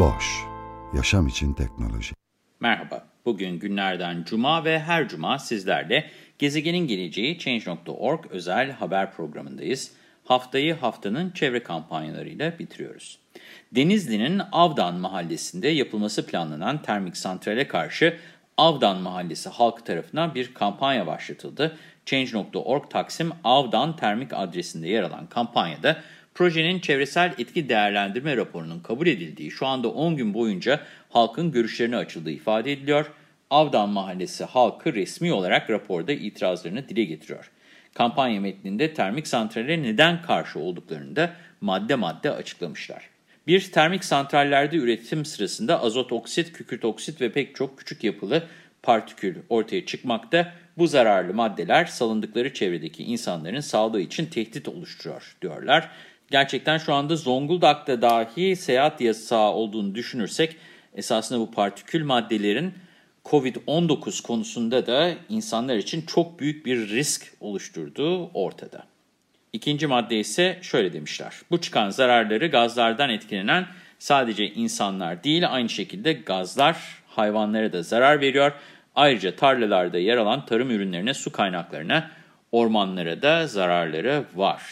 Boş, yaşam için teknoloji. Merhaba, bugün günlerden cuma ve her cuma sizlerle Gezegenin Geleceği Change.org özel haber programındayız. Haftayı haftanın çevre kampanyalarıyla bitiriyoruz. Denizli'nin Avdan mahallesinde yapılması planlanan termik santrale karşı Avdan Mahallesi halkı tarafından bir kampanya başlatıldı. Change.org Taksim Avdan Termik adresinde yer alan kampanyada projenin çevresel etki değerlendirme raporunun kabul edildiği şu anda 10 gün boyunca halkın görüşlerine açıldığı ifade ediliyor. Avdan Mahallesi halkı resmi olarak raporda itirazlarını dile getiriyor. Kampanya metninde termik santrale neden karşı olduklarını da madde madde açıklamışlar. Bir termik santrallerde üretim sırasında azot oksit, kükürt oksit ve pek çok küçük yapılı partikül ortaya çıkmakta. Bu zararlı maddeler salındıkları çevredeki insanların sağlığı için tehdit oluşturuyor diyorlar. Gerçekten şu anda Zonguldak'ta dahi seyahat yasağı olduğunu düşünürsek esasında bu partikül maddelerin COVID-19 konusunda da insanlar için çok büyük bir risk oluşturduğu ortada. İkinci madde ise şöyle demişler. Bu çıkan zararları gazlardan etkilenen sadece insanlar değil aynı şekilde gazlar hayvanlara da zarar veriyor. Ayrıca tarlalarda yer alan tarım ürünlerine, su kaynaklarına, ormanlara da zararları var.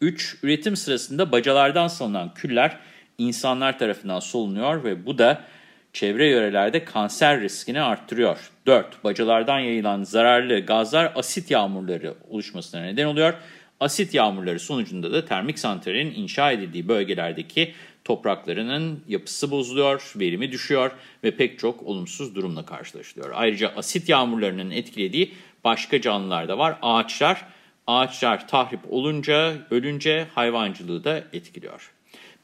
3. Üretim sırasında bacalardan salınan küller insanlar tarafından solunuyor ve bu da çevre yörelerde kanser riskini arttırıyor. 4. Bacalardan yayılan zararlı gazlar asit yağmurları oluşmasına neden oluyor. Asit yağmurları sonucunda da termik santralin inşa edildiği bölgelerdeki topraklarının yapısı bozuluyor, verimi düşüyor ve pek çok olumsuz durumla karşılaşılıyor. Ayrıca asit yağmurlarının etkilediği başka canlılar da var. Ağaçlar, ağaçlar tahrip olunca, ölünce hayvancılığı da etkiliyor.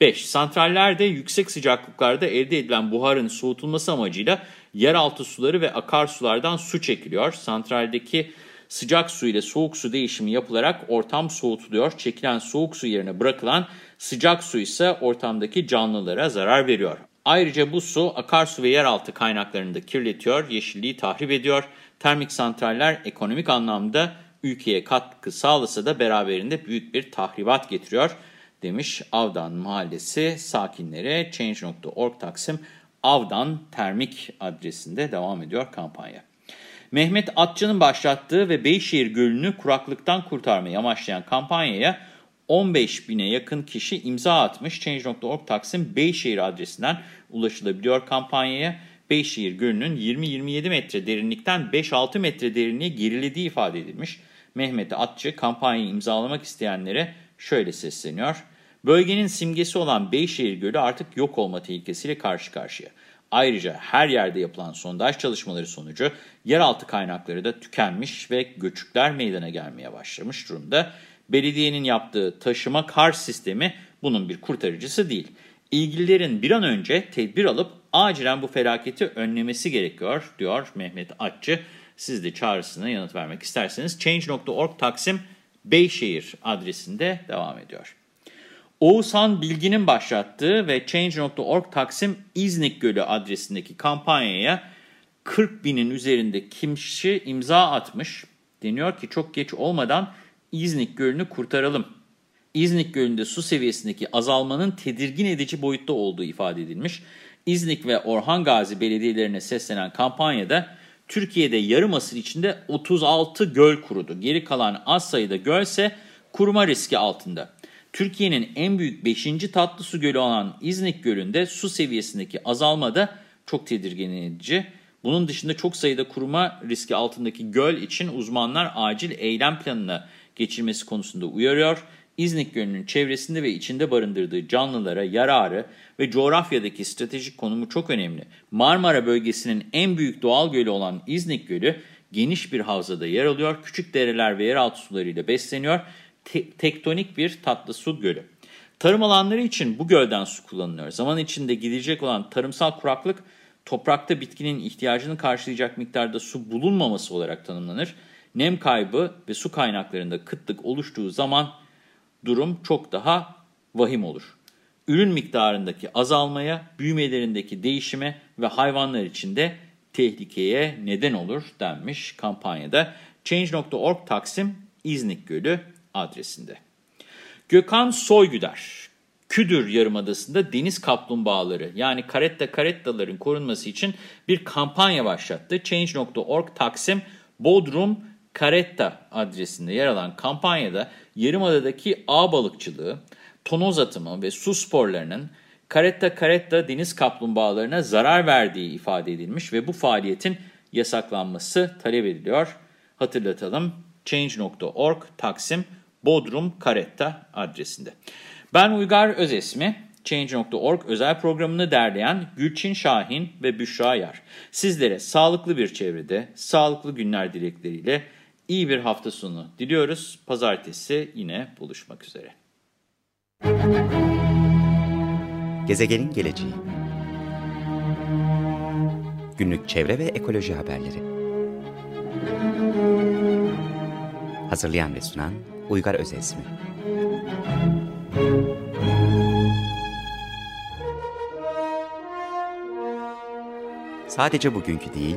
5. Santrallerde yüksek sıcaklıklarda elde edilen buharın soğutulması amacıyla yeraltı suları ve akarsulardan su çekiliyor. Santraldeki sıcak su ile soğuk su değişimi yapılarak ortam soğutuluyor. Çekilen soğuk su yerine bırakılan sıcak su ise ortamdaki canlılara zarar veriyor. Ayrıca bu su akarsu ve yeraltı kaynaklarını da kirletiyor, yeşilliği tahrip ediyor. Termik santraller ekonomik anlamda ülkeye katkı sağlasa da beraberinde büyük bir tahribat getiriyor demiş Avdan Mahallesi sakinleri Change.org Taksim Avdan Termik adresinde devam ediyor kampanya. Mehmet Atçı'nın başlattığı ve Beyşehir Gölü'nü kuraklıktan kurtarmayı amaçlayan kampanyaya 15 bine yakın kişi imza atmış. Change.org Taksim Beyşehir adresinden ulaşılabiliyor kampanyaya. Beyşehir Gölü'nün 20-27 metre derinlikten 5-6 metre derinliğe gerilediği ifade edilmiş. Mehmet Atçı kampanyayı imzalamak isteyenlere şöyle sesleniyor. Bölgenin simgesi olan Beyşehir Gölü artık yok olma tehlikesiyle karşı karşıya. Ayrıca her yerde yapılan sondaj çalışmaları sonucu yeraltı kaynakları da tükenmiş ve göçükler meydana gelmeye başlamış durumda. Belediyenin yaptığı taşıma kar sistemi bunun bir kurtarıcısı değil. İlgililerin bir an önce tedbir alıp acilen bu felaketi önlemesi gerekiyor diyor Mehmet Atçı. Siz de çağrısına yanıt vermek isterseniz Change.org Taksim Beyşehir adresinde devam ediyor. Oğuzhan Bilgin'in başlattığı ve Change.org Taksim İznik Gölü adresindeki kampanyaya 40 binin üzerinde kişi imza atmış. Deniyor ki çok geç olmadan İznik Gölü'nü kurtaralım. İznik Gölü'nde su seviyesindeki azalmanın tedirgin edici boyutta olduğu ifade edilmiş. İznik ve Orhan Gazi belediyelerine seslenen kampanyada Türkiye'de yarım asır içinde 36 göl kurudu. Geri kalan az sayıda göl ise kuruma riski altında. Türkiye'nin en büyük 5. tatlı su gölü olan İznik Gölü'nde su seviyesindeki azalma da çok tedirgin edici. Bunun dışında çok sayıda kuruma riski altındaki göl için uzmanlar acil eylem planına geçilmesi konusunda uyarıyor. İznik Gölü'nün çevresinde ve içinde barındırdığı canlılara yararı ve coğrafyadaki stratejik konumu çok önemli. Marmara bölgesinin en büyük doğal gölü olan İznik Gölü geniş bir havzada yer alıyor. Küçük dereler ve yeraltı sularıyla besleniyor te tektonik bir tatlı su gölü. Tarım alanları için bu gölden su kullanılıyor. Zaman içinde gidecek olan tarımsal kuraklık toprakta bitkinin ihtiyacını karşılayacak miktarda su bulunmaması olarak tanımlanır. Nem kaybı ve su kaynaklarında kıtlık oluştuğu zaman durum çok daha vahim olur. Ürün miktarındaki azalmaya, büyümelerindeki değişime ve hayvanlar için de tehlikeye neden olur denmiş kampanyada. Change.org Taksim İznik Gölü adresinde. Gökhan Soygüder, Küdür Yarımadası'nda deniz kaplumbağaları yani karetta karettaların korunması için bir kampanya başlattı. Change.org Taksim Bodrum Karetta adresinde yer alan kampanyada Yarımada'daki ağ balıkçılığı, tonoz atımı ve su sporlarının karetta karetta deniz kaplumbağalarına zarar verdiği ifade edilmiş ve bu faaliyetin yasaklanması talep ediliyor. Hatırlatalım Change.org Taksim Bodrum Karetta adresinde. Ben Uygar Özesmi, Change.org özel programını derleyen Gülçin Şahin ve Büşra Yar. Sizlere sağlıklı bir çevrede, sağlıklı günler dilekleriyle iyi bir hafta sonu diliyoruz. Pazartesi yine buluşmak üzere. Gezegenin geleceği Günlük çevre ve ekoloji haberleri Hazırlayan ve sunan Uygar Özesmi Sadece bugünkü değil,